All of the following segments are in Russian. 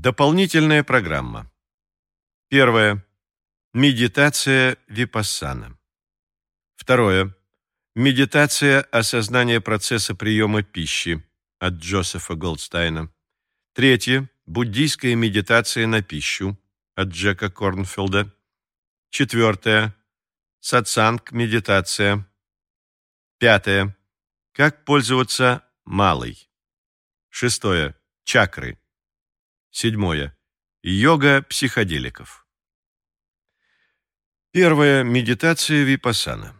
Дополнительная программа. Первое. Медитация випассана. Второе. Медитация осознания процесса приема пищи от Джозефа Голдстайна. Третье. Буддийская медитация на пищу от Джека Корнфилда. Четвертое. Сатсанг медитация. Пятое. Как пользоваться малой. Шестое. Чакры. Седьмое. Йога психоделиков. Первая медитация випассана.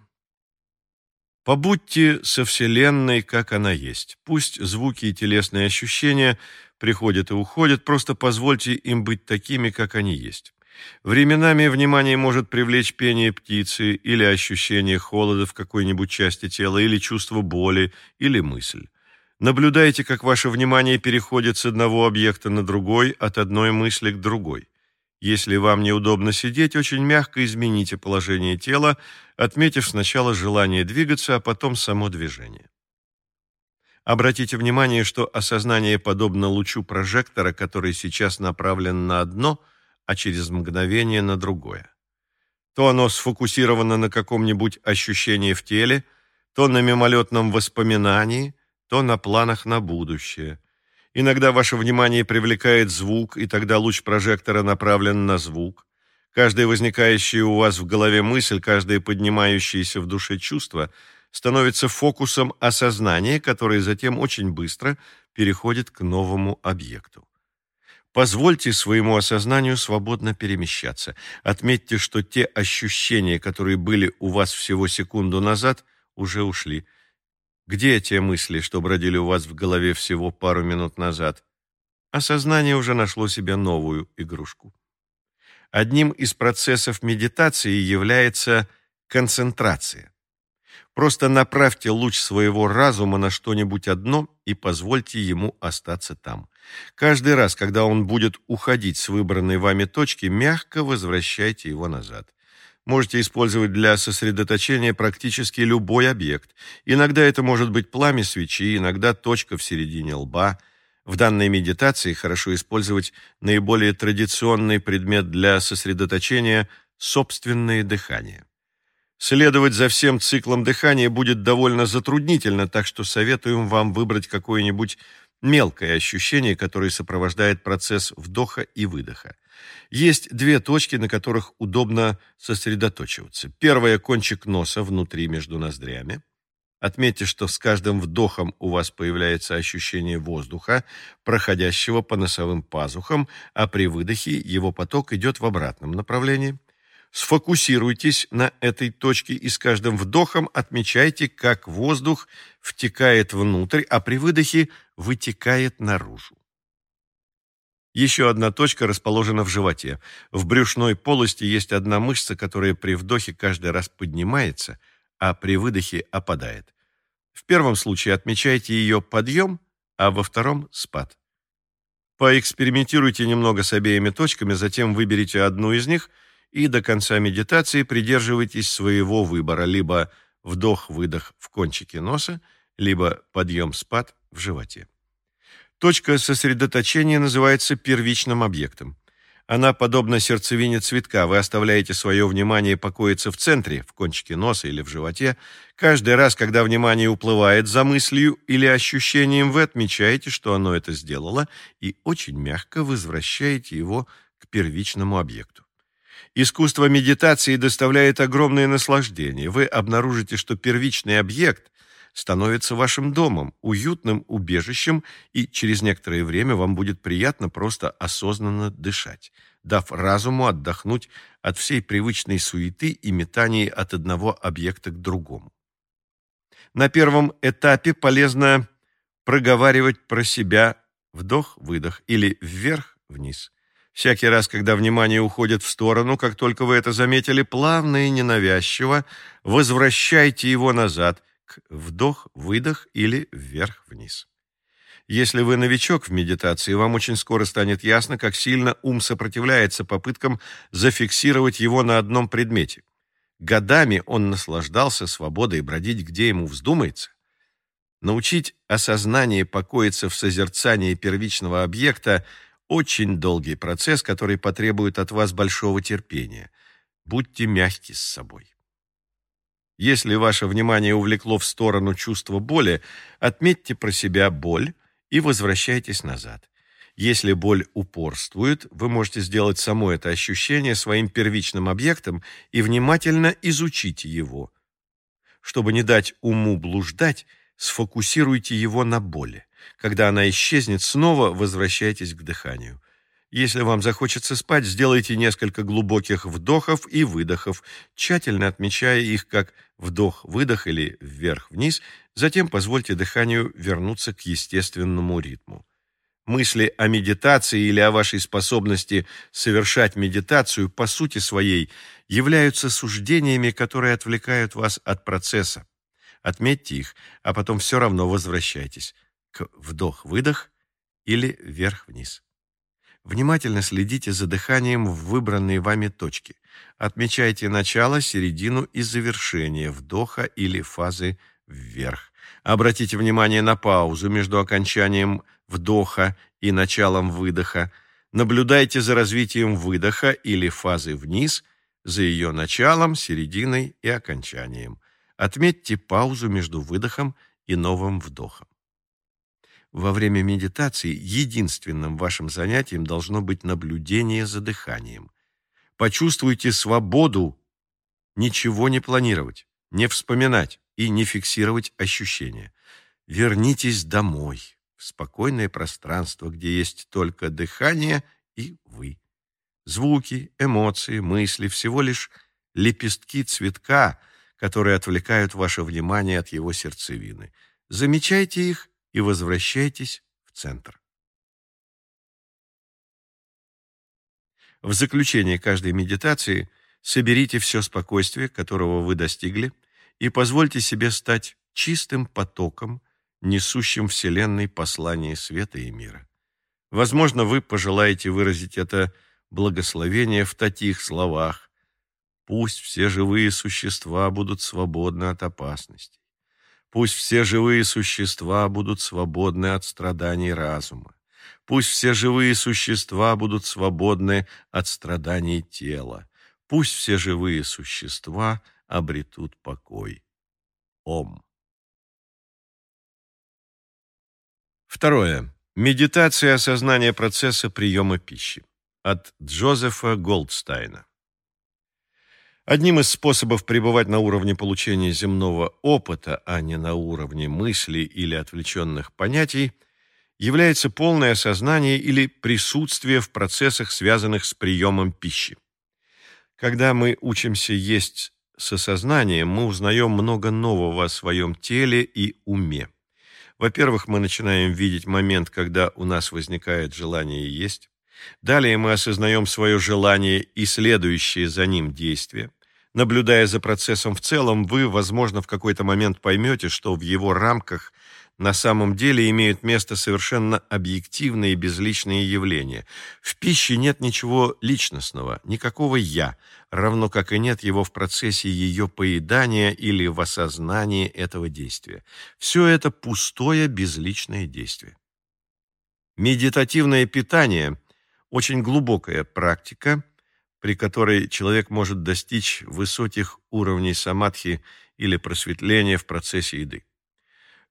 Побудьте со Вселенной, как она есть. Пусть звуки и телесные ощущения приходят и уходят, просто позвольте им быть такими, как они есть. Временами внимание может привлечь пение птицы или ощущение холода в какой-нибудь части тела, или чувство боли, или мысль. Наблюдайте, как ваше внимание переходит с одного объекта на другой, от одной мысли к другой. Если вам неудобно сидеть, очень мягко измените положение тела, отметив сначала желание двигаться, а потом само движение. Обратите внимание, что осознание подобно лучу прожектора, который сейчас направлен на одно, а через мгновение на другое. То оно сфокусировано на каком-нибудь ощущении в теле, то на мимолетном воспоминании, то на планах на будущее. Иногда ваше внимание привлекает звук, и тогда луч прожектора направлен на звук. Каждая возникающая у вас в голове мысль, каждое поднимающееся в душе чувство становится фокусом осознания, который затем очень быстро переходит к новому объекту. Позвольте своему осознанию свободно перемещаться. Отметьте, что те ощущения, которые были у вас всего секунду назад, уже ушли – где те мысли, что бродили у вас в голове всего пару минут назад? Осознание уже нашло себе новую игрушку. Одним из процессов медитации является концентрация. Просто направьте луч своего разума на что-нибудь одно и позвольте ему остаться там. Каждый раз, когда он будет уходить с выбранной вами точки, мягко возвращайте его назад. Можете использовать для сосредоточения практически любой объект. Иногда это может быть пламя свечи, иногда точка в середине лба. В данной медитации хорошо использовать наиболее традиционный предмет для сосредоточения – собственное дыхание. Следовать за всем циклом дыхания будет довольно затруднительно, так что советуем вам выбрать какое-нибудь мелкое ощущение, которое сопровождает процесс вдоха и выдоха. Есть две точки, на которых удобно сосредоточиваться. Первая – кончик носа внутри между ноздрями. Отметьте, что с каждым вдохом у вас появляется ощущение воздуха, проходящего по носовым пазухам, а при выдохе его поток идет в обратном направлении. Сфокусируйтесь на этой точке и с каждым вдохом отмечайте, как воздух втекает внутрь, а при выдохе вытекает наружу. Еще одна точка расположена в животе. В брюшной полости есть одна мышца, которая при вдохе каждый раз поднимается, а при выдохе опадает. В первом случае отмечайте ее подъем, а во втором – спад. Поэкспериментируйте немного с обеими точками, затем выберите одну из них и до конца медитации придерживайтесь своего выбора, либо вдох-выдох в кончике носа, либо подъем-спад в животе. Точка сосредоточения называется первичным объектом. Она подобна сердцевине цветка. Вы оставляете свое внимание покоиться в центре, в кончике носа или в животе. Каждый раз, когда внимание уплывает за мыслью или ощущением, вы отмечаете, что оно это сделало, и очень мягко возвращаете его к первичному объекту. Искусство медитации доставляет огромное наслаждение. Вы обнаружите, что первичный объект становится вашим домом, уютным убежищем, и через некоторое время вам будет приятно просто осознанно дышать, дав разуму отдохнуть от всей привычной суеты и метаний от одного объекта к другому. На первом этапе полезно проговаривать про себя вдох-выдох или вверх-вниз. Всякий раз, когда внимание уходит в сторону, как только вы это заметили, плавно и ненавязчиво возвращайте его назад, к вдох-выдох или вверх-вниз. Если вы новичок в медитации, вам очень скоро станет ясно, как сильно ум сопротивляется попыткам зафиксировать его на одном предмете. Годами он наслаждался свободой бродить, где ему вздумается. Научить осознание покоиться в созерцании первичного объекта очень долгий процесс, который потребует от вас большого терпения. Будьте мягки с собой. Если ваше внимание увлекло в сторону чувства боли, отметьте про себя боль и возвращайтесь назад. Если боль упорствует, вы можете сделать само это ощущение своим первичным объектом и внимательно изучите его. Чтобы не дать уму блуждать, сфокусируйте его на боли. Когда она исчезнет, снова возвращайтесь к дыханию. Если вам захочется спать, сделайте несколько глубоких вдохов и выдохов, тщательно отмечая их как вдох-выдох или вверх-вниз, затем позвольте дыханию вернуться к естественному ритму. Мысли о медитации или о вашей способности совершать медитацию по сути своей являются суждениями, которые отвлекают вас от процесса. Отметьте их, а потом все равно возвращайтесь к вдох-выдох или вверх-вниз. Внимательно следите за дыханием в выбранной вами точке. Отмечайте начало, середину и завершение вдоха или фазы вверх. Обратите внимание на паузу между окончанием вдоха и началом выдоха. Наблюдайте за развитием выдоха или фазы вниз, за ее началом, серединой и окончанием. Отметьте паузу между выдохом и новым вдохом. Во время медитации единственным вашим занятием должно быть наблюдение за дыханием. Почувствуйте свободу ничего не планировать, не вспоминать и не фиксировать ощущения. Вернитесь домой в спокойное пространство, где есть только дыхание и вы. Звуки, эмоции, мысли — всего лишь лепестки цветка, которые отвлекают ваше внимание от его сердцевины. Замечайте их и возвращайтесь в центр. В заключение каждой медитации соберите все спокойствие, которого вы достигли, и позвольте себе стать чистым потоком, несущим Вселенной послание света и мира. Возможно, вы пожелаете выразить это благословение в таких словах «Пусть все живые существа будут свободны от опасностей. Пусть все живые существа будут свободны от страданий разума. Пусть все живые существа будут свободны от страданий тела. Пусть все живые существа обретут покой. Ом. Второе. Медитация осознания процесса приема пищи. От Джозефа Голдстайна. Одним из способов пребывать на уровне получения земного опыта, а не на уровне мыслей или отвлеченных понятий, является полное осознание или присутствие в процессах, связанных с приемом пищи. Когда мы учимся есть с осознанием, мы узнаем много нового о своем теле и уме. Во-первых, мы начинаем видеть момент, когда у нас возникает желание есть. Далее мы осознаем свое желание и следующее за ним действие. Наблюдая за процессом в целом, вы, возможно, в какой-то момент поймете, что в его рамках на самом деле имеют место совершенно объективные безличные явления. В пище нет ничего личностного, никакого «я», равно как и нет его в процессе ее поедания или в осознании этого действия. Все это пустое безличное действие. Медитативное питание – очень глубокая практика, при которой человек может достичь высоких уровней самадхи или просветления в процессе еды.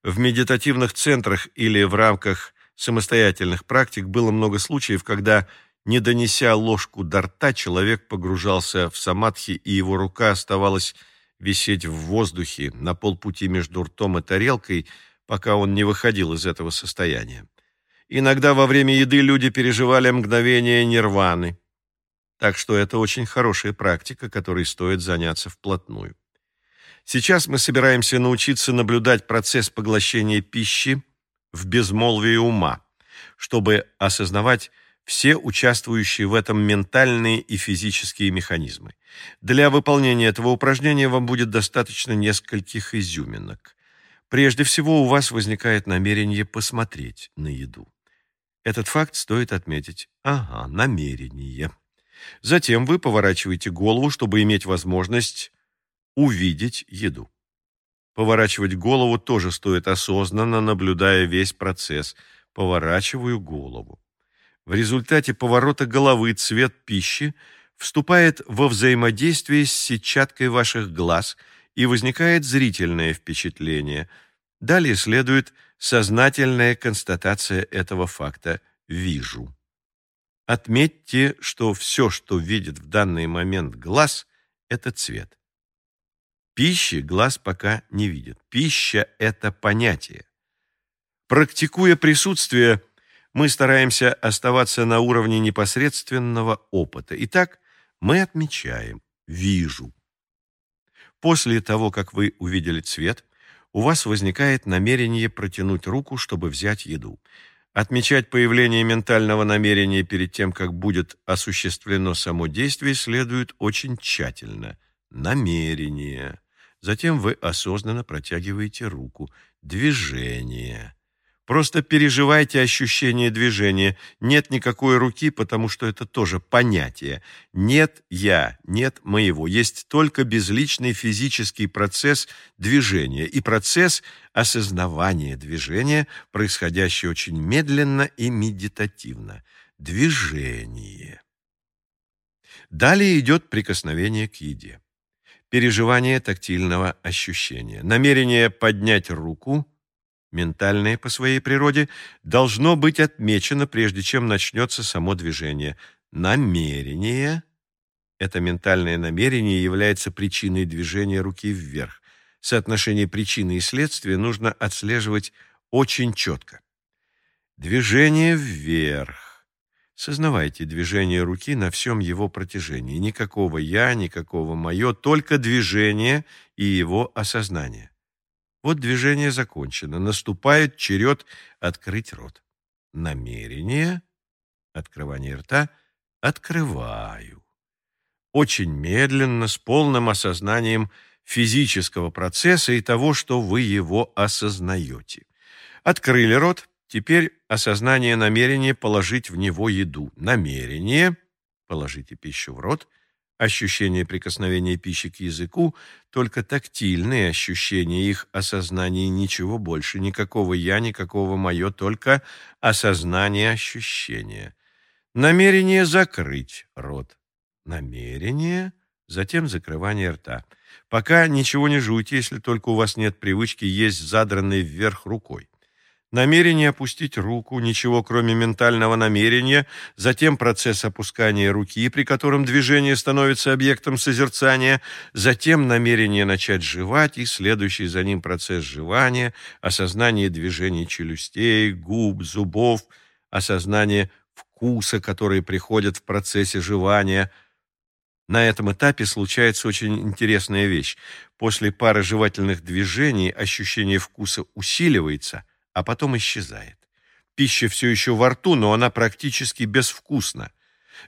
В медитативных центрах или в рамках самостоятельных практик было много случаев, когда, не донеся ложку до рта, человек погружался в самадхи, и его рука оставалась висеть в воздухе на полпути между ртом и тарелкой, пока он не выходил из этого состояния. Иногда во время еды люди переживали мгновение нирваны, так что это очень хорошая практика, которой стоит заняться вплотную. Сейчас мы собираемся научиться наблюдать процесс поглощения пищи в безмолвии ума, чтобы осознавать все участвующие в этом ментальные и физические механизмы. Для выполнения этого упражнения вам будет достаточно нескольких изюминок. Прежде всего, у вас возникает намерение посмотреть на еду. Этот факт стоит отметить. Ага, намерение. Затем вы поворачиваете голову, чтобы иметь возможность увидеть еду. Поворачивать голову тоже стоит осознанно, наблюдая весь процесс. Поворачиваю голову. В результате поворота головы цвет пищи вступает во взаимодействие с сетчаткой ваших глаз и возникает зрительное впечатление. Далее следует сознательная констатация этого факта «вижу». Отметьте, что все, что видит в данный момент глаз, это цвет. Пищи глаз пока не видит. Пища – это понятие. Практикуя присутствие, мы стараемся оставаться на уровне непосредственного опыта. Итак, мы отмечаем «вижу». После того, как вы увидели цвет, у вас возникает намерение протянуть руку, чтобы взять еду. Отмечать появление ментального намерения перед тем, как будет осуществлено само действие, следует очень тщательно. Намерение. Затем вы осознанно протягиваете руку. Движение. Просто переживайте ощущение движения. Нет никакой руки, потому что это тоже понятие. Нет я, нет моего. Есть только безличный физический процесс движения и процесс осознавания движения, происходящий очень медленно и медитативно. Движение. Далее идет прикосновение к еде. Переживание тактильного ощущения. Намерение поднять руку – ментальное по своей природе, должно быть отмечено, прежде чем начнется само движение. Намерение – это ментальное намерение является причиной движения руки вверх. Соотношение причины и следствия нужно отслеживать очень четко. Движение вверх. Сознавайте движение руки на всем его протяжении. Никакого «я», никакого «моё», только движение и его осознание. Вот движение закончено. Наступает черед открыть рот. Намерение, открывание рта, открываю. Очень медленно, с полным осознанием физического процесса и того, что вы его осознаете. Открыли рот, теперь осознание намерения положить в него еду. Намерение, положите пищу в рот, ощущение прикосновения пищи к языку, только тактильные ощущения их осознания, ничего больше, никакого «я», никакого «моё», только осознание ощущения. Намерение закрыть рот. Намерение, затем закрывание рта. Пока ничего не жуйте, если только у вас нет привычки есть задранной вверх рукой. Намерение опустить руку, ничего кроме ментального намерения, затем процесс опускания руки, при котором движение становится объектом созерцания, затем намерение начать жевать и следующий за ним процесс жевания, осознание движений челюстей, губ, зубов, осознание вкуса, который приходит в процессе жевания. На этом этапе случается очень интересная вещь. После пары жевательных движений ощущение вкуса усиливается – а потом исчезает. Пища все еще во рту, но она практически безвкусна.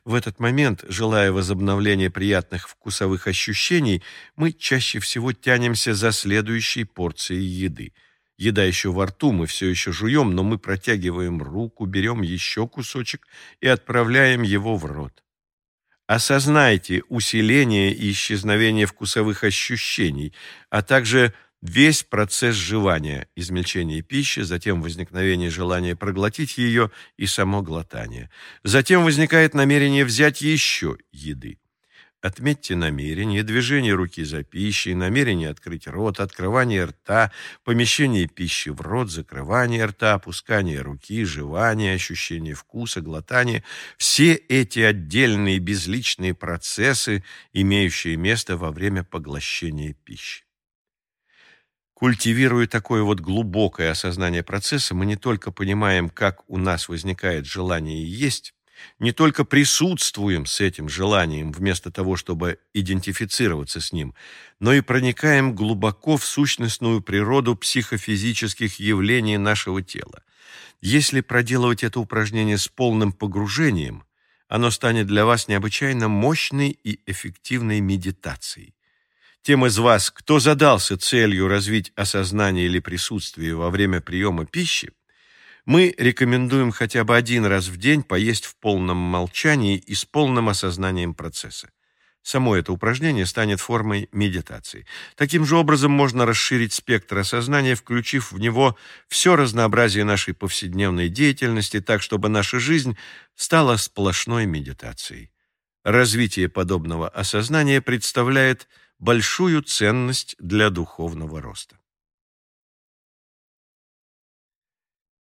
В этот момент, желая возобновления приятных вкусовых ощущений, мы чаще всего тянемся за следующей порцией еды. Еда еще во рту, мы все еще жуем, но мы протягиваем руку, берем еще кусочек и отправляем его в рот. Осознайте усиление и исчезновение вкусовых ощущений, а также – весь процесс жевания, измельчение пищи, затем возникновение желания проглотить ее и само глотание. Затем возникает намерение взять еще еды. Отметьте намерение, движение руки за пищей, намерение открыть рот, открывание рта, помещение пищи в рот, закрывание рта, опускание руки, жевание, ощущение вкуса, глотание. Все эти отдельные безличные процессы, имеющие место во время поглощения пищи. Культивируя такое вот глубокое осознание процесса, мы не только понимаем, как у нас возникает желание есть, не только присутствуем с этим желанием вместо того, чтобы идентифицироваться с ним, но и проникаем глубоко в сущностную природу психофизических явлений нашего тела. Если проделывать это упражнение с полным погружением, оно станет для вас необычайно мощной и эффективной медитацией. Тем из вас, кто задался целью развить осознание или присутствие во время приема пищи, мы рекомендуем хотя бы один раз в день поесть в полном молчании и с полным осознанием процесса. Само это упражнение станет формой медитации. Таким же образом можно расширить спектр осознания, включив в него все разнообразие нашей повседневной деятельности, так чтобы наша жизнь стала сплошной медитацией. Развитие подобного осознания представляет большую ценность для духовного роста.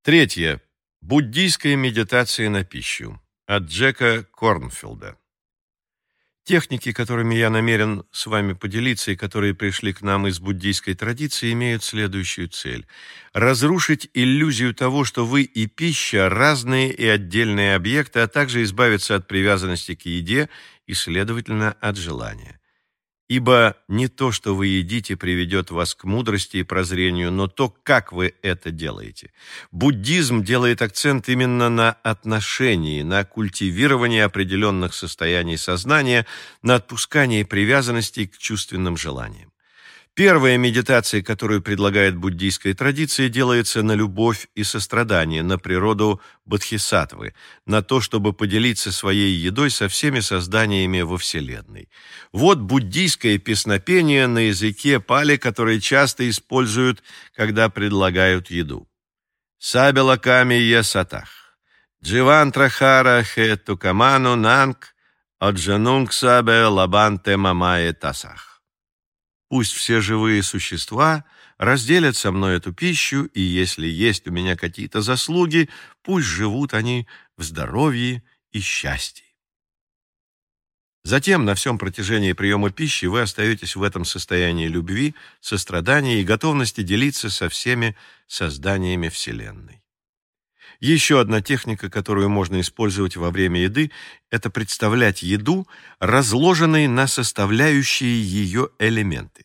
Третье. Буддийская медитация на пищу. От Джека Корнфилда. Техники, которыми я намерен с вами поделиться и которые пришли к нам из буддийской традиции, имеют следующую цель – разрушить иллюзию того, что вы и пища – разные и отдельные объекты, а также избавиться от привязанности к еде и, следовательно, от желания. Ибо не то, что вы едите, приведет вас к мудрости и прозрению, но то, как вы это делаете. Буддизм делает акцент именно на отношении, на культивировании определенных состояний сознания, на отпускании привязанностей к чувственным желаниям. Первая медитация, которую предлагает буддийская традиция, делается на любовь и сострадание, на природу бодхисаттвы, на то, чтобы поделиться своей едой со всеми созданиями во Вселенной. Вот буддийское песнопение на языке пали, которое часто используют, когда предлагают еду. Сабела ками е сатах. Дживантрахара хе тукаману нанг, аджанунг сабе лабанте мамае тасах. Пусть все живые существа разделят со мной эту пищу, и если есть у меня какие-то заслуги, пусть живут они в здоровье и счастье. Затем на всем протяжении приема пищи вы остаетесь в этом состоянии любви, сострадания и готовности делиться со всеми созданиями Вселенной. Еще одна техника, которую можно использовать во время еды, это представлять еду, разложенной на составляющие ее элементы.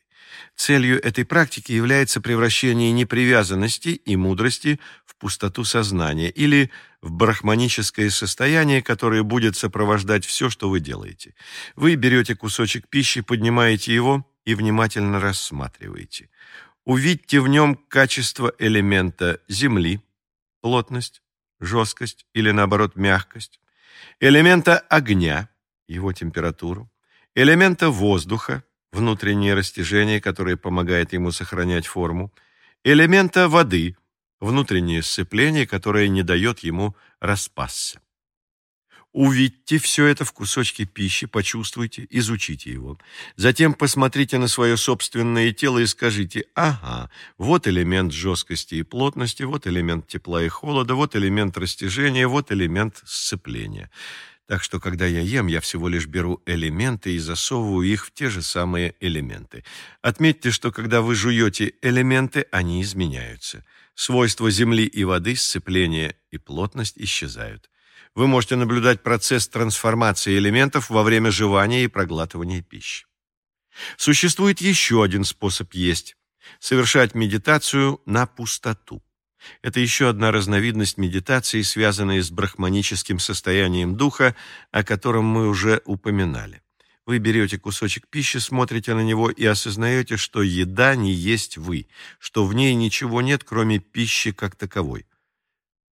Целью этой практики является превращение непривязанности и мудрости в пустоту сознания или в брахманическое состояние, которое будет сопровождать все, что вы делаете. Вы берете кусочек пищи, поднимаете его и внимательно рассматриваете. Увидьте в нем качество элемента земли, плотность, жесткость или, наоборот, мягкость, элемента огня, его температуру, элемента воздуха, внутреннее растяжение, которое помогает ему сохранять форму, элемента воды, внутреннее сцепление, которое не дает ему распасться. Увидьте все это в кусочке пищи, почувствуйте, изучите его. Затем посмотрите на свое собственное тело и скажите, ага, вот элемент жесткости и плотности, вот элемент тепла и холода, вот элемент растяжения, вот элемент сцепления. Так что, когда я ем, я всего лишь беру элементы и засовываю их в те же самые элементы. Отметьте, что когда вы жуете элементы, они изменяются. Свойства земли и воды, сцепление и плотность исчезают вы можете наблюдать процесс трансформации элементов во время жевания и проглатывания пищи. Существует еще один способ есть – совершать медитацию на пустоту. Это еще одна разновидность медитации, связанная с брахманическим состоянием духа, о котором мы уже упоминали. Вы берете кусочек пищи, смотрите на него и осознаете, что еда не есть вы, что в ней ничего нет, кроме пищи как таковой.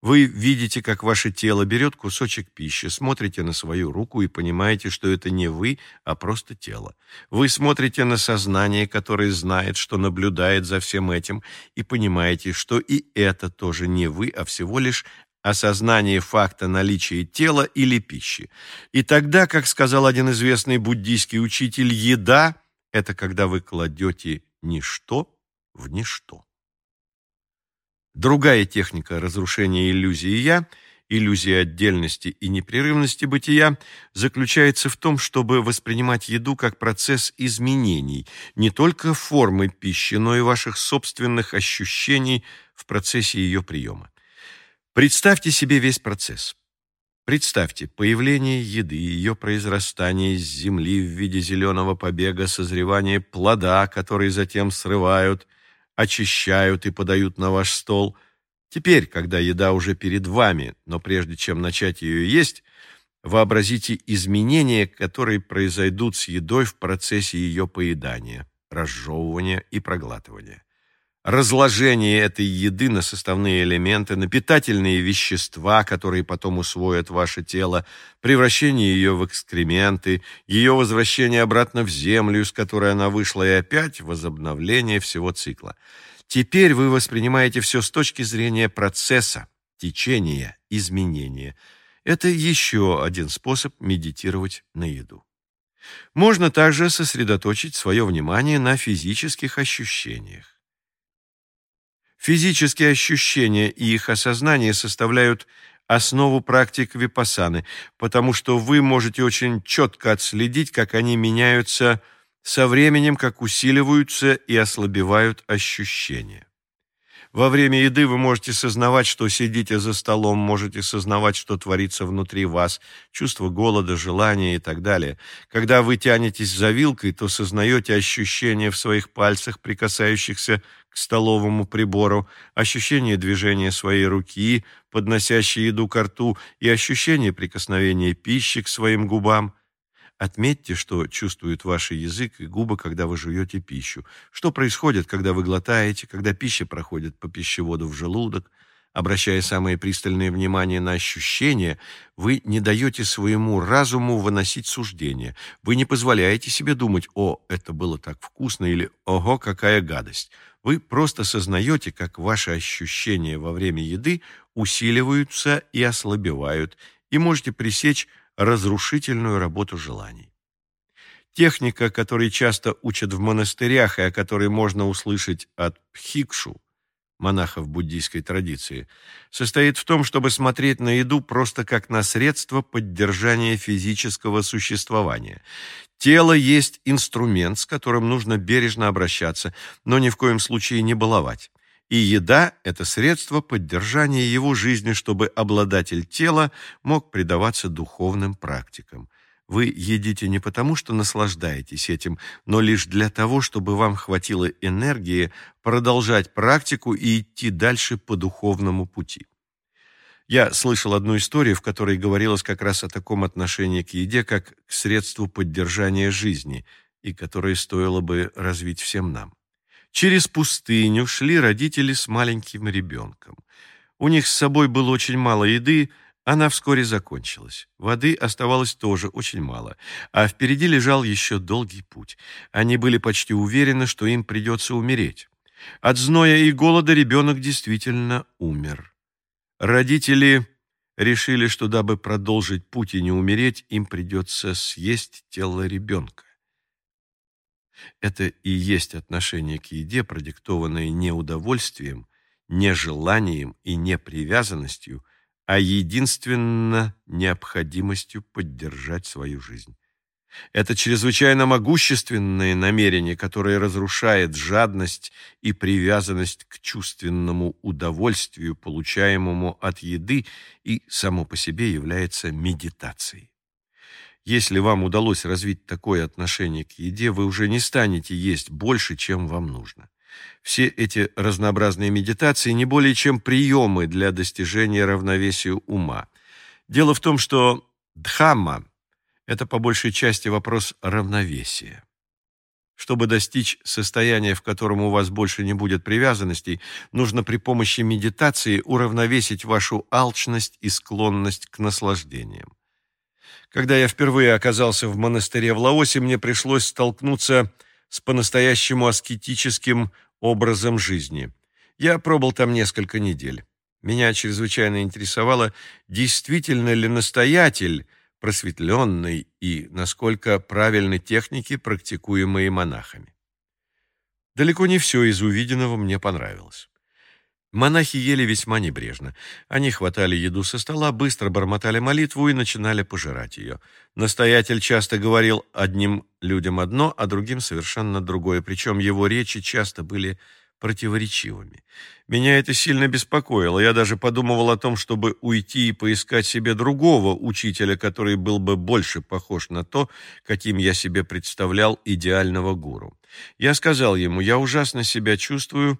Вы видите, как ваше тело берет кусочек пищи, смотрите на свою руку и понимаете, что это не вы, а просто тело. Вы смотрите на сознание, которое знает, что наблюдает за всем этим, и понимаете, что и это тоже не вы, а всего лишь осознание факта наличия тела или пищи. И тогда, как сказал один известный буддийский учитель, еда – это когда вы кладете ничто в ничто. Другая техника разрушения иллюзии «я», иллюзии отдельности и непрерывности бытия, заключается в том, чтобы воспринимать еду как процесс изменений не только формы пищи, но и ваших собственных ощущений в процессе ее приема. Представьте себе весь процесс. Представьте появление еды, ее произрастание из земли в виде зеленого побега, созревание плода, который затем срывают – очищают и подают на ваш стол. Теперь, когда еда уже перед вами, но прежде чем начать ее есть, вообразите изменения, которые произойдут с едой в процессе ее поедания, разжевывания и проглатывания. Разложение этой еды на составные элементы, на питательные вещества, которые потом усвоят ваше тело, превращение ее в экскременты, ее возвращение обратно в землю, с которой она вышла, и опять возобновление всего цикла. Теперь вы воспринимаете все с точки зрения процесса, течения, изменения. Это еще один способ медитировать на еду. Можно также сосредоточить свое внимание на физических ощущениях. Физические ощущения и их осознание составляют основу практик випассаны, потому что вы можете очень четко отследить, как они меняются со временем, как усиливаются и ослабевают ощущения. Во время еды вы можете сознавать, что сидите за столом, можете сознавать, что творится внутри вас, чувство голода, желания и так далее. Когда вы тянетесь за вилкой, то сознаете ощущения в своих пальцах, прикасающихся к столовому прибору, ощущение движения своей руки, подносящей еду к рту, и ощущение прикосновения пищи к своим губам – Отметьте, что чувствует ваш язык и губы, когда вы жуете пищу. Что происходит, когда вы глотаете, когда пища проходит по пищеводу в желудок. Обращая самое пристальное внимание на ощущения, вы не даете своему разуму выносить суждения. Вы не позволяете себе думать «О, это было так вкусно» или «Ого, какая гадость». Вы просто сознаете, как ваши ощущения во время еды усиливаются и ослабевают, и можете пресечь разрушительную работу желаний. Техника, которой часто учат в монастырях и о которой можно услышать от пхикшу, монахов буддийской традиции, состоит в том, чтобы смотреть на еду просто как на средство поддержания физического существования. Тело есть инструмент, с которым нужно бережно обращаться, но ни в коем случае не баловать и еда – это средство поддержания его жизни, чтобы обладатель тела мог предаваться духовным практикам. Вы едите не потому, что наслаждаетесь этим, но лишь для того, чтобы вам хватило энергии продолжать практику и идти дальше по духовному пути. Я слышал одну историю, в которой говорилось как раз о таком отношении к еде, как к средству поддержания жизни, и которое стоило бы развить всем нам. Через пустыню шли родители с маленьким ребенком. У них с собой было очень мало еды, она вскоре закончилась. Воды оставалось тоже очень мало, а впереди лежал еще долгий путь. Они были почти уверены, что им придется умереть. От зноя и голода ребенок действительно умер. Родители решили, что дабы продолжить путь и не умереть, им придется съесть тело ребенка. Это и есть отношение к еде, продиктованное не удовольствием, не желанием и не привязанностью, а единственно необходимостью поддержать свою жизнь. Это чрезвычайно могущественное намерение, которое разрушает жадность и привязанность к чувственному удовольствию, получаемому от еды, и само по себе является медитацией. Если вам удалось развить такое отношение к еде, вы уже не станете есть больше, чем вам нужно. Все эти разнообразные медитации не более чем приемы для достижения равновесия ума. Дело в том, что дхамма – это по большей части вопрос равновесия. Чтобы достичь состояния, в котором у вас больше не будет привязанностей, нужно при помощи медитации уравновесить вашу алчность и склонность к наслаждениям. Когда я впервые оказался в монастыре в Лаосе, мне пришлось столкнуться с по-настоящему аскетическим образом жизни. Я пробыл там несколько недель. Меня чрезвычайно интересовало, действительно ли настоятель просветленный и насколько правильны техники, практикуемые монахами. Далеко не все из увиденного мне понравилось. Монахи ели весьма небрежно. Они хватали еду со стола, быстро бормотали молитву и начинали пожирать ее. Настоятель часто говорил одним людям одно, а другим совершенно другое, причем его речи часто были противоречивыми. Меня это сильно беспокоило. Я даже подумывал о том, чтобы уйти и поискать себе другого учителя, который был бы больше похож на то, каким я себе представлял идеального гуру. Я сказал ему, я ужасно себя чувствую,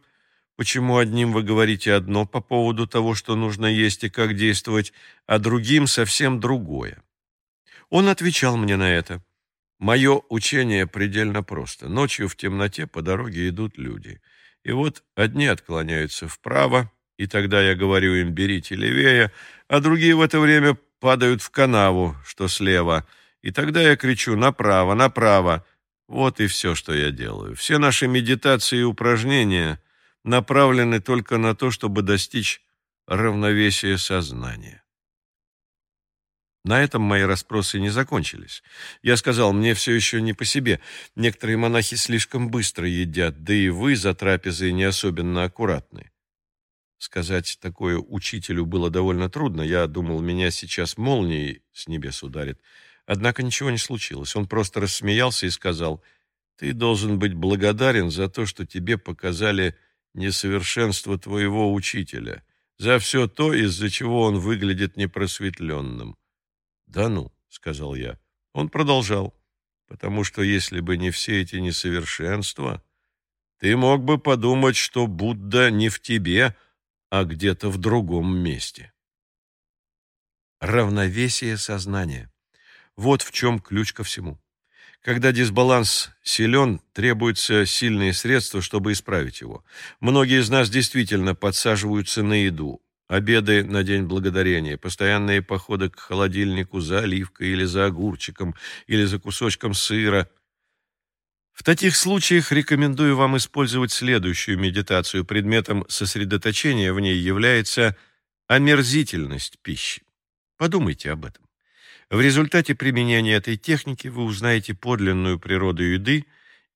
Почему одним вы говорите одно по поводу того, что нужно есть и как действовать, а другим совсем другое? Он отвечал мне на это. Мое учение предельно просто. Ночью в темноте по дороге идут люди. И вот одни отклоняются вправо, и тогда я говорю им «берите левее», а другие в это время падают в канаву, что слева, и тогда я кричу «направо, направо». Вот и все, что я делаю. Все наши медитации и упражнения направлены только на то, чтобы достичь равновесия сознания. На этом мои расспросы не закончились. Я сказал, мне все еще не по себе. Некоторые монахи слишком быстро едят, да и вы за трапезой не особенно аккуратны. Сказать такое учителю было довольно трудно. Я думал, меня сейчас молнией с небес ударит. Однако ничего не случилось. Он просто рассмеялся и сказал, «Ты должен быть благодарен за то, что тебе показали несовершенство твоего учителя, за все то, из-за чего он выглядит непросветленным. «Да ну», — сказал я. Он продолжал, «потому что если бы не все эти несовершенства, ты мог бы подумать, что Будда не в тебе, а где-то в другом месте». Равновесие сознания. Вот в чем ключ ко всему. Когда дисбаланс силен, требуются сильные средства, чтобы исправить его. Многие из нас действительно подсаживаются на еду, Обеды на День Благодарения, постоянные походы к холодильнику за оливкой или за огурчиком, или за кусочком сыра. В таких случаях рекомендую вам использовать следующую медитацию. Предметом сосредоточения в ней является омерзительность пищи. Подумайте об этом. В результате применения этой техники вы узнаете подлинную природу еды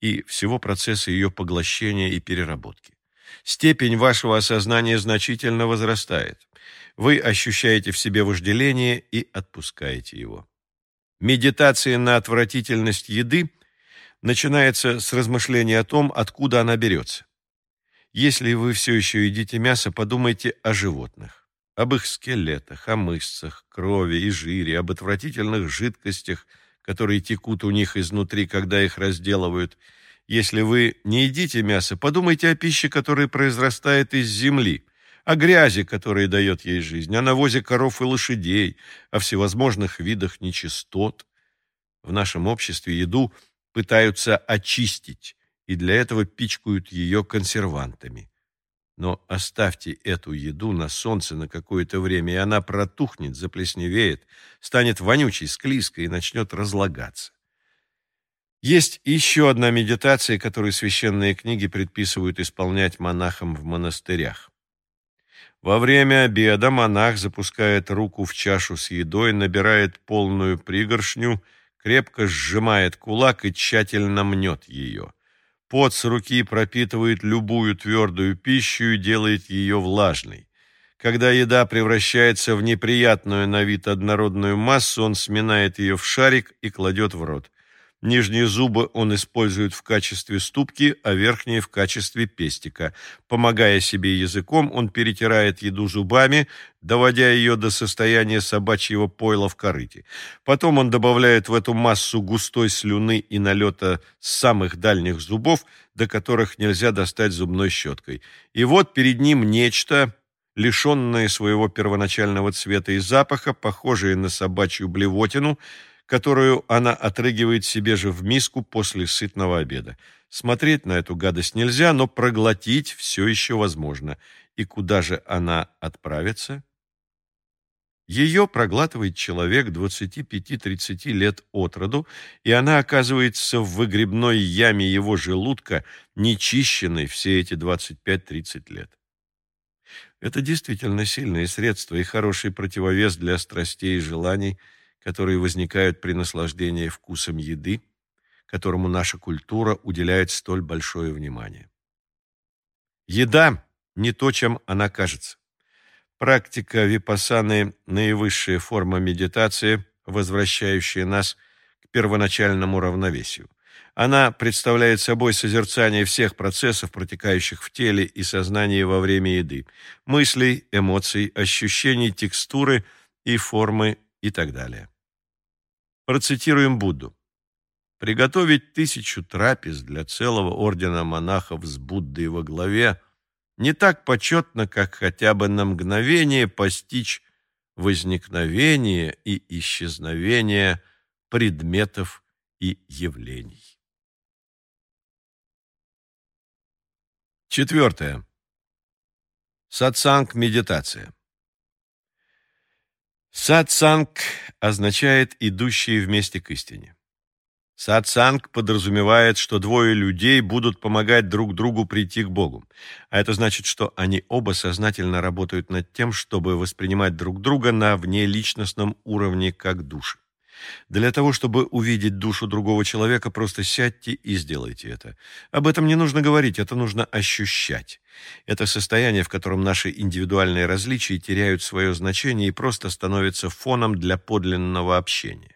и всего процесса ее поглощения и переработки степень вашего осознания значительно возрастает. Вы ощущаете в себе вожделение и отпускаете его. Медитация на отвратительность еды начинается с размышления о том, откуда она берется. Если вы все еще едите мясо, подумайте о животных, об их скелетах, о мышцах, крови и жире, об отвратительных жидкостях, которые текут у них изнутри, когда их разделывают, если вы не едите мясо, подумайте о пище, которая произрастает из земли, о грязи, которая дает ей жизнь, о навозе коров и лошадей, о всевозможных видах нечистот. В нашем обществе еду пытаются очистить, и для этого пичкают ее консервантами. Но оставьте эту еду на солнце на какое-то время, и она протухнет, заплесневеет, станет вонючей, склизкой и начнет разлагаться. Есть еще одна медитация, которую священные книги предписывают исполнять монахам в монастырях. Во время обеда монах запускает руку в чашу с едой, набирает полную пригоршню, крепко сжимает кулак и тщательно мнет ее. Пот с руки пропитывает любую твердую пищу и делает ее влажной. Когда еда превращается в неприятную на вид однородную массу, он сминает ее в шарик и кладет в рот. Нижние зубы он использует в качестве ступки, а верхние в качестве пестика. Помогая себе языком, он перетирает еду зубами, доводя ее до состояния собачьего пойла в корыте. Потом он добавляет в эту массу густой слюны и налета с самых дальних зубов, до которых нельзя достать зубной щеткой. И вот перед ним нечто, лишенное своего первоначального цвета и запаха, похожее на собачью блевотину, которую она отрыгивает себе же в миску после сытного обеда. Смотреть на эту гадость нельзя, но проглотить все еще возможно. И куда же она отправится? Ее проглатывает человек 25-30 лет от роду, и она оказывается в выгребной яме его желудка, нечищенной все эти 25-30 лет. Это действительно сильное средство и хороший противовес для страстей и желаний – которые возникают при наслаждении вкусом еды, которому наша культура уделяет столь большое внимание. Еда не то, чем она кажется. Практика випассаны – наивысшая форма медитации, возвращающая нас к первоначальному равновесию. Она представляет собой созерцание всех процессов, протекающих в теле и сознании во время еды, мыслей, эмоций, ощущений, текстуры и формы и так далее. Процитируем Будду. Приготовить тысячу трапез для целого ордена монахов с Буддой во главе не так почетно, как хотя бы на мгновение постичь возникновение и исчезновение предметов и явлений. Четвертое. Сатсанг-медитация. Сатсанг означает «идущие вместе к истине». Сатсанг подразумевает, что двое людей будут помогать друг другу прийти к Богу. А это значит, что они оба сознательно работают над тем, чтобы воспринимать друг друга на внеличностном уровне как души. Для того, чтобы увидеть душу другого человека, просто сядьте и сделайте это. Об этом не нужно говорить, это нужно ощущать. Это состояние, в котором наши индивидуальные различия теряют свое значение и просто становятся фоном для подлинного общения.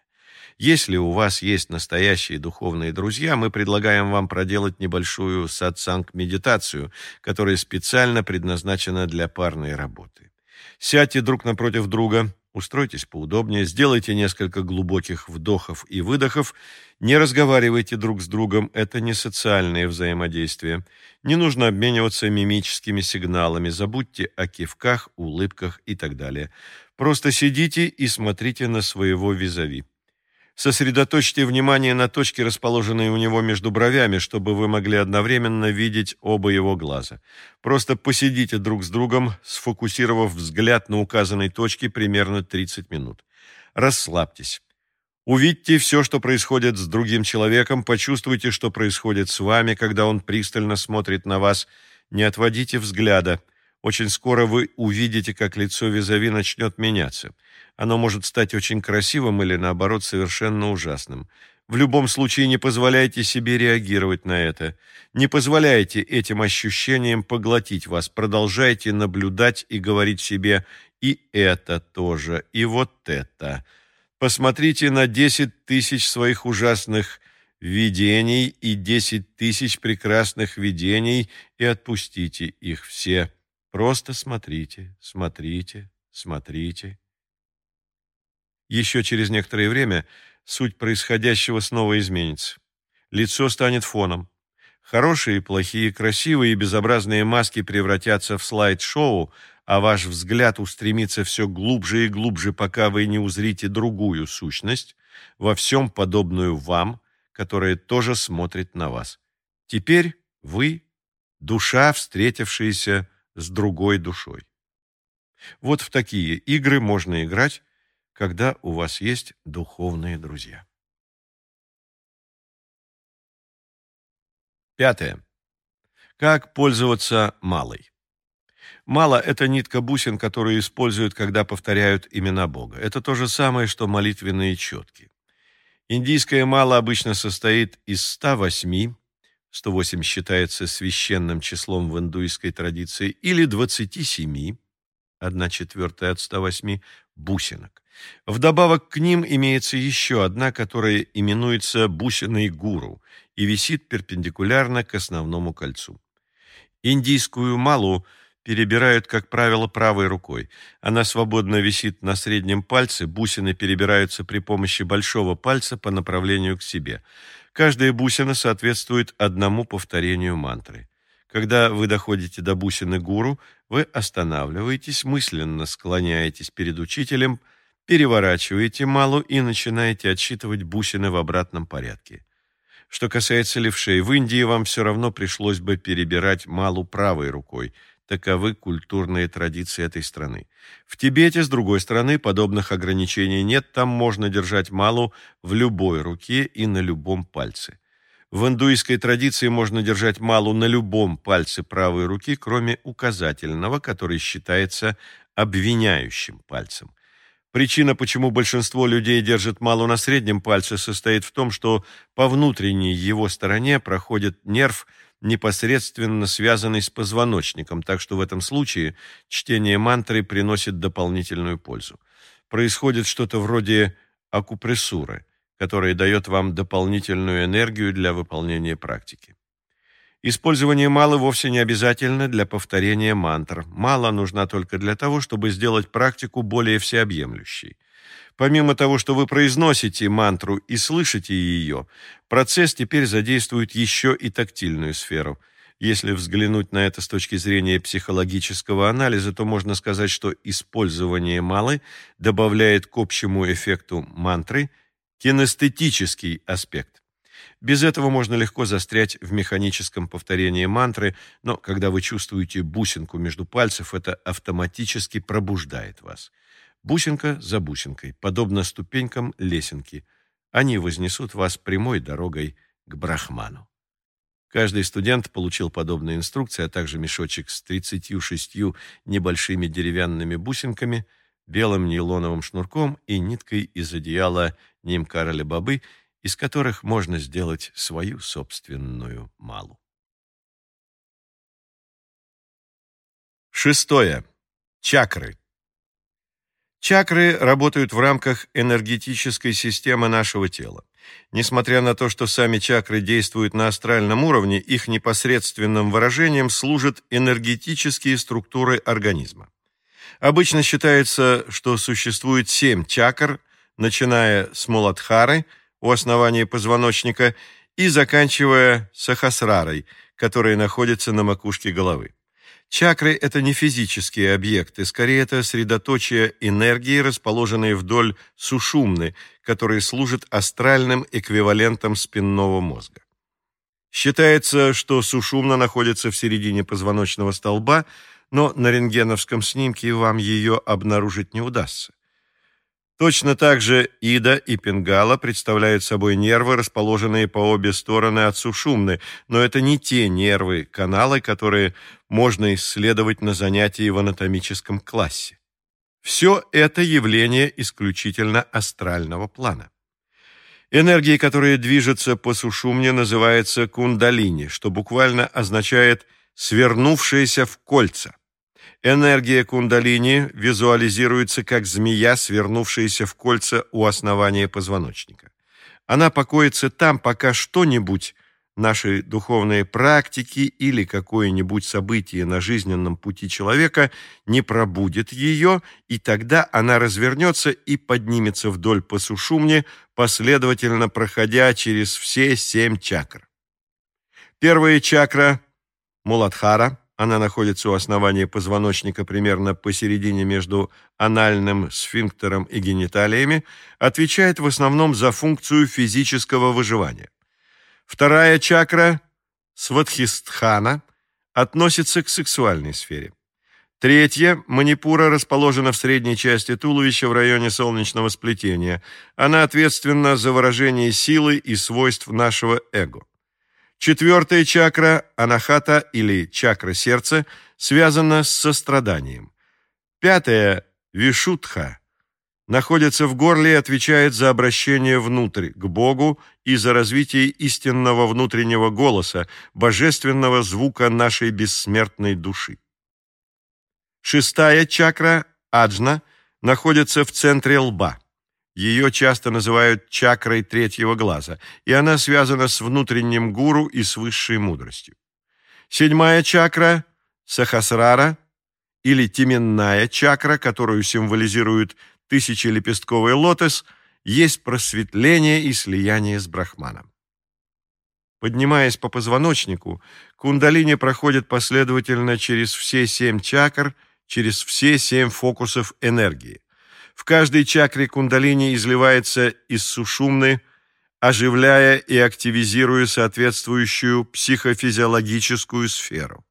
Если у вас есть настоящие духовные друзья, мы предлагаем вам проделать небольшую сатсанг-медитацию, которая специально предназначена для парной работы. Сядьте друг напротив друга, устройтесь поудобнее, сделайте несколько глубоких вдохов и выдохов, не разговаривайте друг с другом, это не социальное взаимодействие. Не нужно обмениваться мимическими сигналами, забудьте о кивках, улыбках и так далее. Просто сидите и смотрите на своего визави. Сосредоточьте внимание на точке, расположенной у него между бровями, чтобы вы могли одновременно видеть оба его глаза. Просто посидите друг с другом, сфокусировав взгляд на указанной точке примерно 30 минут. Расслабьтесь. Увидьте все, что происходит с другим человеком, почувствуйте, что происходит с вами, когда он пристально смотрит на вас. Не отводите взгляда. Очень скоро вы увидите, как лицо визави начнет меняться. Оно может стать очень красивым или, наоборот, совершенно ужасным. В любом случае не позволяйте себе реагировать на это. Не позволяйте этим ощущениям поглотить вас. Продолжайте наблюдать и говорить себе «и это тоже, и вот это». Посмотрите на 10 тысяч своих ужасных видений и 10 тысяч прекрасных видений и отпустите их все. Просто смотрите, смотрите, смотрите. Еще через некоторое время суть происходящего снова изменится. Лицо станет фоном. Хорошие, плохие, красивые и безобразные маски превратятся в слайд-шоу, а ваш взгляд устремится все глубже и глубже, пока вы не узрите другую сущность, во всем подобную вам, которая тоже смотрит на вас. Теперь вы — душа, встретившаяся с другой душой. Вот в такие игры можно играть, когда у вас есть духовные друзья. Пятое. Как пользоваться малой? Мало – это нитка бусин, которую используют, когда повторяют имена Бога. Это то же самое, что молитвенные четки. Индийская мала обычно состоит из 108, 108 считается священным числом в индуистской традиции, или 27, 1 четвертая от 108, бусинок. Вдобавок к ним имеется еще одна, которая именуется бусиной гуру и висит перпендикулярно к основному кольцу. Индийскую малу перебирают, как правило, правой рукой. Она свободно висит на среднем пальце, бусины перебираются при помощи большого пальца по направлению к себе – Каждая бусина соответствует одному повторению мантры. Когда вы доходите до бусины гуру, вы останавливаетесь, мысленно склоняетесь перед учителем, переворачиваете малу и начинаете отсчитывать бусины в обратном порядке. Что касается левшей, в Индии вам все равно пришлось бы перебирать малу правой рукой – Таковы культурные традиции этой страны. В Тибете, с другой стороны, подобных ограничений нет, там можно держать малу в любой руке и на любом пальце. В индуистской традиции можно держать малу на любом пальце правой руки, кроме указательного, который считается обвиняющим пальцем. Причина, почему большинство людей держит малу на среднем пальце, состоит в том, что по внутренней его стороне проходит нерв – непосредственно связанный с позвоночником, так что в этом случае чтение мантры приносит дополнительную пользу. Происходит что-то вроде акупрессуры, которая дает вам дополнительную энергию для выполнения практики. Использование малы вовсе не обязательно для повторения мантр. Мала нужна только для того, чтобы сделать практику более всеобъемлющей. Помимо того, что вы произносите мантру и слышите ее, процесс теперь задействует еще и тактильную сферу. Если взглянуть на это с точки зрения психологического анализа, то можно сказать, что использование малы добавляет к общему эффекту мантры кинестетический аспект. Без этого можно легко застрять в механическом повторении мантры, но когда вы чувствуете бусинку между пальцев, это автоматически пробуждает вас. Бусинка за бусинкой, подобно ступенькам лесенки. Они вознесут вас прямой дорогой к Брахману. Каждый студент получил подобные инструкции, а также мешочек с 36 небольшими деревянными бусинками, белым нейлоновым шнурком и ниткой из одеяла Нимкараля Бабы, из которых можно сделать свою собственную малу. Шестое. Чакры. Чакры работают в рамках энергетической системы нашего тела. Несмотря на то, что сами чакры действуют на астральном уровне, их непосредственным выражением служат энергетические структуры организма. Обычно считается, что существует семь чакр, начиная с Муладхары у основания позвоночника и заканчивая Сахасрарой, которая находится на макушке головы. Чакры — это не физические объекты, скорее это средоточие энергии, расположенные вдоль сушумны, которые служат астральным эквивалентом спинного мозга. Считается, что сушумна находится в середине позвоночного столба, но на рентгеновском снимке вам ее обнаружить не удастся. Точно так же Ида и Пингала представляют собой нервы, расположенные по обе стороны от сушумны, но это не те нервы, каналы, которые можно исследовать на занятии в анатомическом классе. Все это явление исключительно астрального плана. Энергия, которая движется по сушумне, называется кундалини, что буквально означает «свернувшаяся в кольца». Энергия кундалини визуализируется как змея, свернувшаяся в кольца у основания позвоночника. Она покоится там, пока что-нибудь, наши духовные практики или какое-нибудь событие на жизненном пути человека не пробудет ее, и тогда она развернется и поднимется вдоль по сушумне, последовательно проходя через все семь чакр. Первая чакра – Муладхара – она находится у основания позвоночника примерно посередине между анальным сфинктером и гениталиями, отвечает в основном за функцию физического выживания. Вторая чакра, сватхистхана, относится к сексуальной сфере. Третья, манипура, расположена в средней части туловища в районе солнечного сплетения. Она ответственна за выражение силы и свойств нашего эго. Четвертая чакра, анахата или чакра сердца, связана с состраданием. Пятая, вишутха, находится в горле и отвечает за обращение внутрь, к Богу и за развитие истинного внутреннего голоса, божественного звука нашей бессмертной души. Шестая чакра, аджна, находится в центре лба. Ее часто называют чакрой третьего глаза, и она связана с внутренним гуру и с высшей мудростью. Седьмая чакра – Сахасрара, или теменная чакра, которую символизирует тысячелепестковый лотос, есть просветление и слияние с Брахманом. Поднимаясь по позвоночнику, кундалини проходит последовательно через все семь чакр, через все семь фокусов энергии. В каждой чакре кундалини изливается из сушумны, оживляя и активизируя соответствующую психофизиологическую сферу.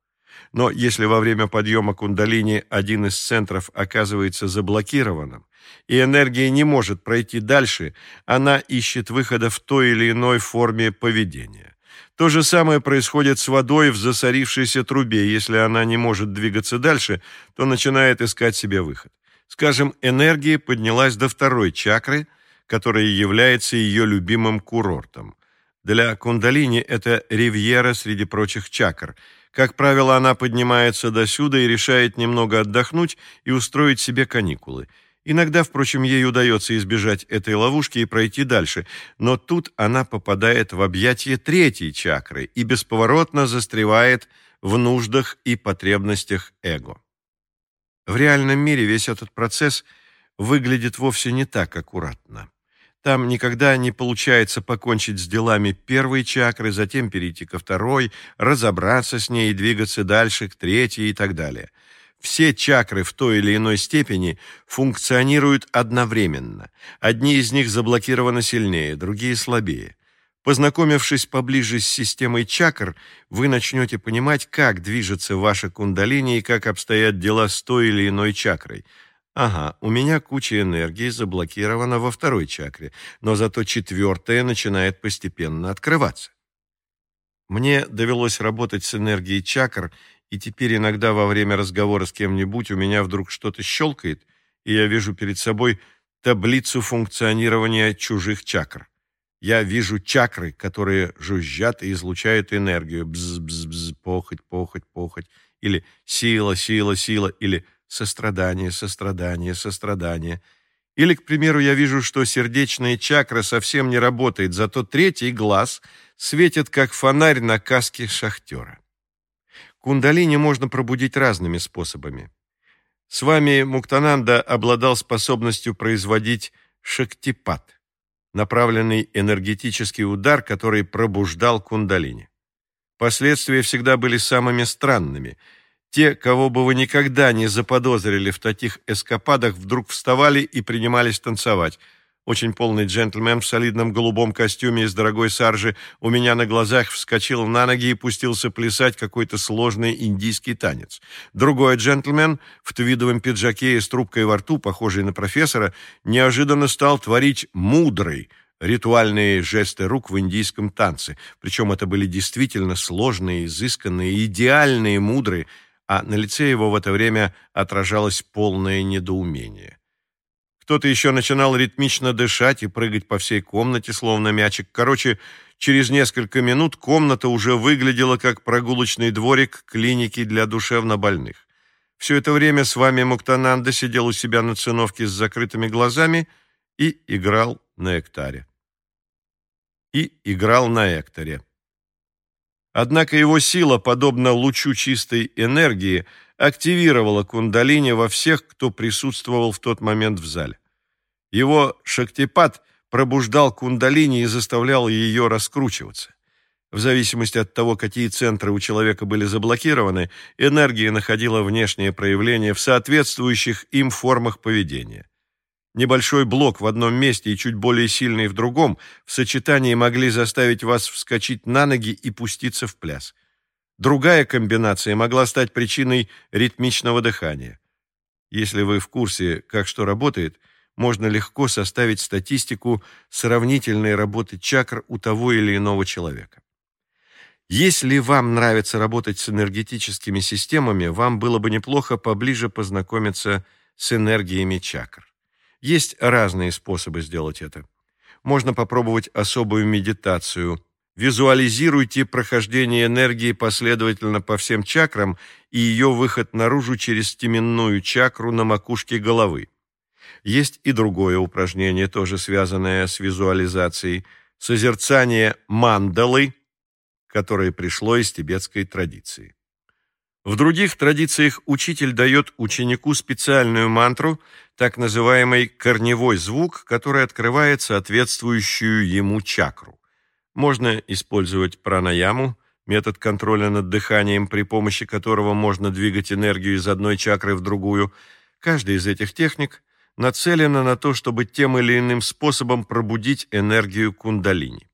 Но если во время подъема кундалини один из центров оказывается заблокированным, и энергия не может пройти дальше, она ищет выхода в той или иной форме поведения. То же самое происходит с водой в засорившейся трубе. Если она не может двигаться дальше, то начинает искать себе выход. Скажем, энергия поднялась до второй чакры, которая является ее любимым курортом. Для кундалини это ривьера среди прочих чакр. Как правило, она поднимается до сюда и решает немного отдохнуть и устроить себе каникулы. Иногда, впрочем, ей удается избежать этой ловушки и пройти дальше, но тут она попадает в объятие третьей чакры и бесповоротно застревает в нуждах и потребностях эго. В реальном мире весь этот процесс выглядит вовсе не так аккуратно. Там никогда не получается покончить с делами первой чакры, затем перейти ко второй, разобраться с ней и двигаться дальше к третьей и так далее. Все чакры в той или иной степени функционируют одновременно. Одни из них заблокированы сильнее, другие слабее. Познакомившись поближе с системой чакр, вы начнете понимать, как движется ваша кундалини и как обстоят дела с той или иной чакрой. Ага, у меня куча энергии заблокирована во второй чакре, но зато четвертая начинает постепенно открываться. Мне довелось работать с энергией чакр, и теперь иногда во время разговора с кем-нибудь у меня вдруг что-то щелкает, и я вижу перед собой таблицу функционирования чужих чакр. Я вижу чакры, которые жужжат и излучают энергию. Бз-бз-бз, похоть, похоть, похоть. Или сила, сила, сила. Или сострадание, сострадание, сострадание. Или, к примеру, я вижу, что сердечная чакра совсем не работает, зато третий глаз светит, как фонарь на каске шахтера. Кундалини можно пробудить разными способами. С вами Муктананда обладал способностью производить шактипат – направленный энергетический удар, который пробуждал кундалини. Последствия всегда были самыми странными. Те, кого бы вы никогда не заподозрили в таких эскападах, вдруг вставали и принимались танцевать – очень полный джентльмен в солидном голубом костюме из дорогой саржи у меня на глазах вскочил на ноги и пустился плясать какой-то сложный индийский танец. Другой джентльмен в твидовом пиджаке и с трубкой во рту, похожий на профессора, неожиданно стал творить мудрый, ритуальные жесты рук в индийском танце. Причем это были действительно сложные, изысканные, идеальные мудрые, а на лице его в это время отражалось полное недоумение. Кто-то еще начинал ритмично дышать и прыгать по всей комнате, словно мячик. Короче, через несколько минут комната уже выглядела как прогулочный дворик клиники для душевнобольных. Все это время с вами Муктананда сидел у себя на циновке с закрытыми глазами и играл на эктаре. И играл на экторе. Однако его сила, подобно лучу чистой энергии, активировала кундалини во всех, кто присутствовал в тот момент в зале. Его шактипат пробуждал кундалини и заставлял ее раскручиваться. В зависимости от того, какие центры у человека были заблокированы, энергия находила внешнее проявление в соответствующих им формах поведения. Небольшой блок в одном месте и чуть более сильный в другом в сочетании могли заставить вас вскочить на ноги и пуститься в пляс. Другая комбинация могла стать причиной ритмичного дыхания. Если вы в курсе, как что работает, можно легко составить статистику сравнительной работы чакр у того или иного человека. Если вам нравится работать с энергетическими системами, вам было бы неплохо поближе познакомиться с энергиями чакр. Есть разные способы сделать это. Можно попробовать особую медитацию. Визуализируйте прохождение энергии последовательно по всем чакрам и ее выход наружу через теменную чакру на макушке головы. Есть и другое упражнение, тоже связанное с визуализацией, созерцание мандалы, которое пришло из тибетской традиции. В других традициях учитель дает ученику специальную мантру, так называемый корневой звук, который открывает соответствующую ему чакру. Можно использовать пранаяму, метод контроля над дыханием, при помощи которого можно двигать энергию из одной чакры в другую. Каждая из этих техник нацелена на то, чтобы тем или иным способом пробудить энергию кундалини.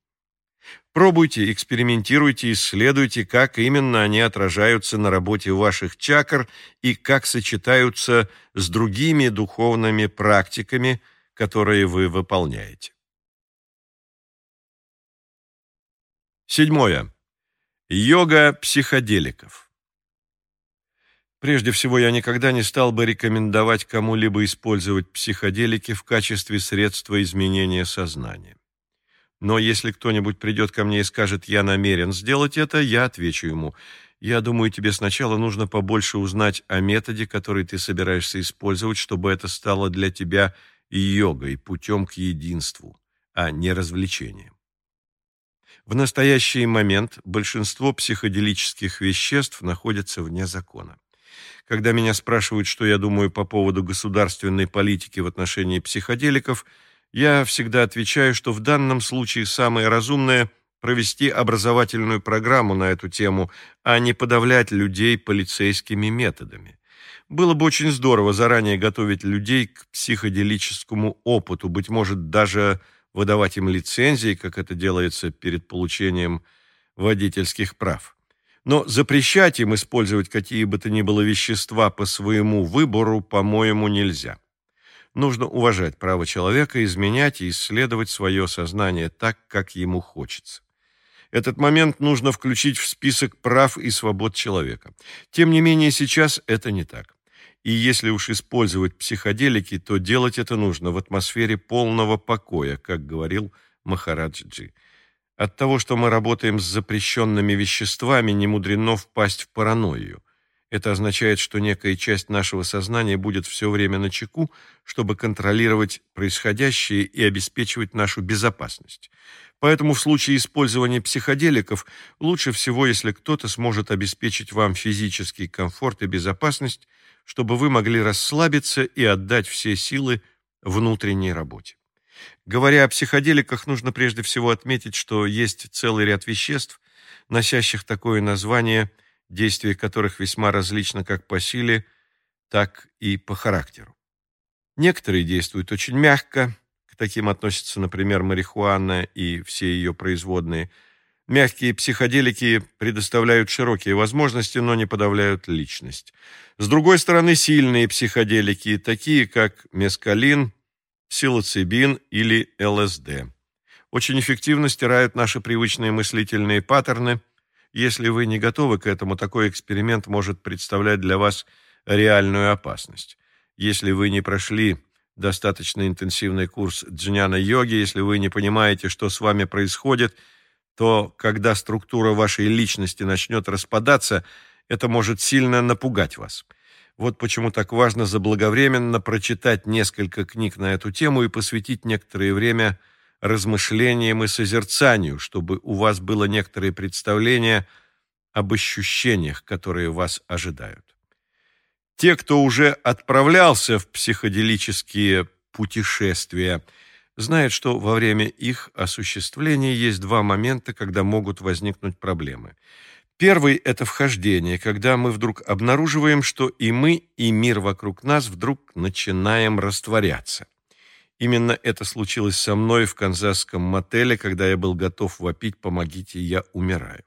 Пробуйте, экспериментируйте, исследуйте, как именно они отражаются на работе ваших чакр и как сочетаются с другими духовными практиками, которые вы выполняете. Седьмое. Йога психоделиков. Прежде всего, я никогда не стал бы рекомендовать кому-либо использовать психоделики в качестве средства изменения сознания. Но если кто-нибудь придет ко мне и скажет «я намерен сделать это», я отвечу ему «я думаю, тебе сначала нужно побольше узнать о методе, который ты собираешься использовать, чтобы это стало для тебя йогой, путем к единству, а не развлечением». В настоящий момент большинство психоделических веществ находятся вне закона. Когда меня спрашивают, что я думаю по поводу государственной политики в отношении психоделиков, я всегда отвечаю, что в данном случае самое разумное – провести образовательную программу на эту тему, а не подавлять людей полицейскими методами. Было бы очень здорово заранее готовить людей к психоделическому опыту, быть может, даже выдавать им лицензии, как это делается перед получением водительских прав. Но запрещать им использовать какие бы то ни было вещества по своему выбору, по-моему, нельзя. Нужно уважать право человека изменять и исследовать свое сознание так, как ему хочется. Этот момент нужно включить в список прав и свобод человека. Тем не менее, сейчас это не так. И если уж использовать психоделики, то делать это нужно в атмосфере полного покоя, как говорил Махараджи. От того, что мы работаем с запрещенными веществами, не мудрено впасть в паранойю. Это означает, что некая часть нашего сознания будет все время на чеку, чтобы контролировать происходящее и обеспечивать нашу безопасность. Поэтому в случае использования психоделиков лучше всего, если кто-то сможет обеспечить вам физический комфорт и безопасность, чтобы вы могли расслабиться и отдать все силы внутренней работе. Говоря о психоделиках, нужно прежде всего отметить, что есть целый ряд веществ, носящих такое название, действие которых весьма различно как по силе, так и по характеру. Некоторые действуют очень мягко, к таким относятся, например, марихуана и все ее производные. Мягкие психоделики предоставляют широкие возможности, но не подавляют личность. С другой стороны, сильные психоделики, такие как мескалин, псилоцибин или ЛСД. Очень эффективно стирают наши привычные мыслительные паттерны. Если вы не готовы к этому, такой эксперимент может представлять для вас реальную опасность. Если вы не прошли достаточно интенсивный курс джняна-йоги, если вы не понимаете, что с вами происходит, то когда структура вашей личности начнет распадаться, это может сильно напугать вас. Вот почему так важно заблаговременно прочитать несколько книг на эту тему и посвятить некоторое время размышлениям и созерцанию, чтобы у вас было некоторое представление об ощущениях, которые вас ожидают. Те, кто уже отправлялся в психоделические путешествия, знают, что во время их осуществления есть два момента, когда могут возникнуть проблемы. Первый – это вхождение, когда мы вдруг обнаруживаем, что и мы, и мир вокруг нас вдруг начинаем растворяться. Именно это случилось со мной в канзасском мотеле, когда я был готов вопить «помогите, я умираю».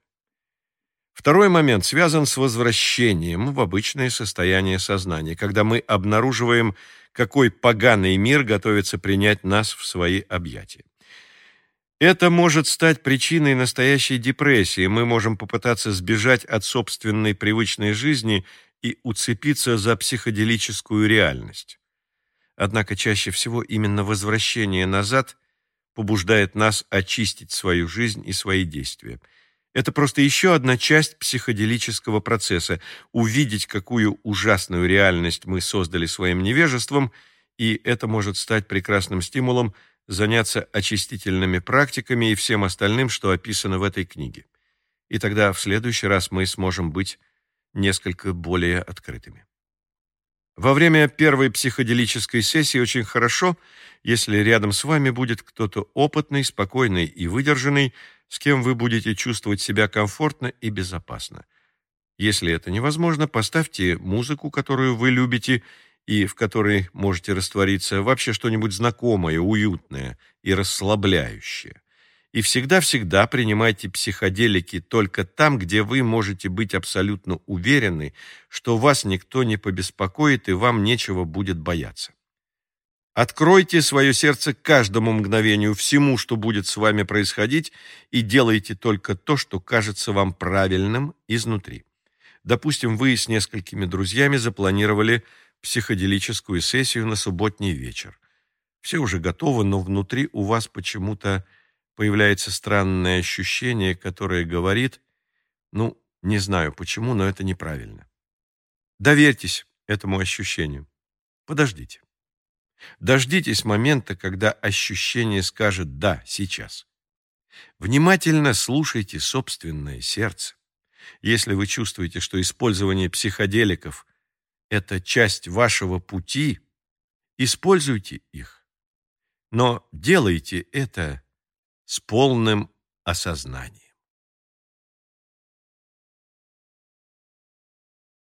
Второй момент связан с возвращением в обычное состояние сознания, когда мы обнаруживаем, какой поганый мир готовится принять нас в свои объятия. Это может стать причиной настоящей депрессии. Мы можем попытаться сбежать от собственной привычной жизни и уцепиться за психоделическую реальность. Однако чаще всего именно возвращение назад побуждает нас очистить свою жизнь и свои действия – это просто еще одна часть психоделического процесса – увидеть, какую ужасную реальность мы создали своим невежеством, и это может стать прекрасным стимулом заняться очистительными практиками и всем остальным, что описано в этой книге. И тогда в следующий раз мы сможем быть несколько более открытыми. Во время первой психоделической сессии очень хорошо, если рядом с вами будет кто-то опытный, спокойный и выдержанный, с кем вы будете чувствовать себя комфортно и безопасно. Если это невозможно, поставьте музыку, которую вы любите и в которой можете раствориться, вообще что-нибудь знакомое, уютное и расслабляющее. И всегда-всегда принимайте психоделики только там, где вы можете быть абсолютно уверены, что вас никто не побеспокоит и вам нечего будет бояться. Откройте свое сердце каждому мгновению, всему, что будет с вами происходить, и делайте только то, что кажется вам правильным изнутри. Допустим, вы с несколькими друзьями запланировали психоделическую сессию на субботний вечер. Все уже готовы, но внутри у вас почему-то появляется странное ощущение, которое говорит, ну, не знаю почему, но это неправильно. Доверьтесь этому ощущению. Подождите. Дождитесь момента, когда ощущение скажет «да, сейчас». Внимательно слушайте собственное сердце. Если вы чувствуете, что использование психоделиков – это часть вашего пути, используйте их. Но делайте это с полным осознанием.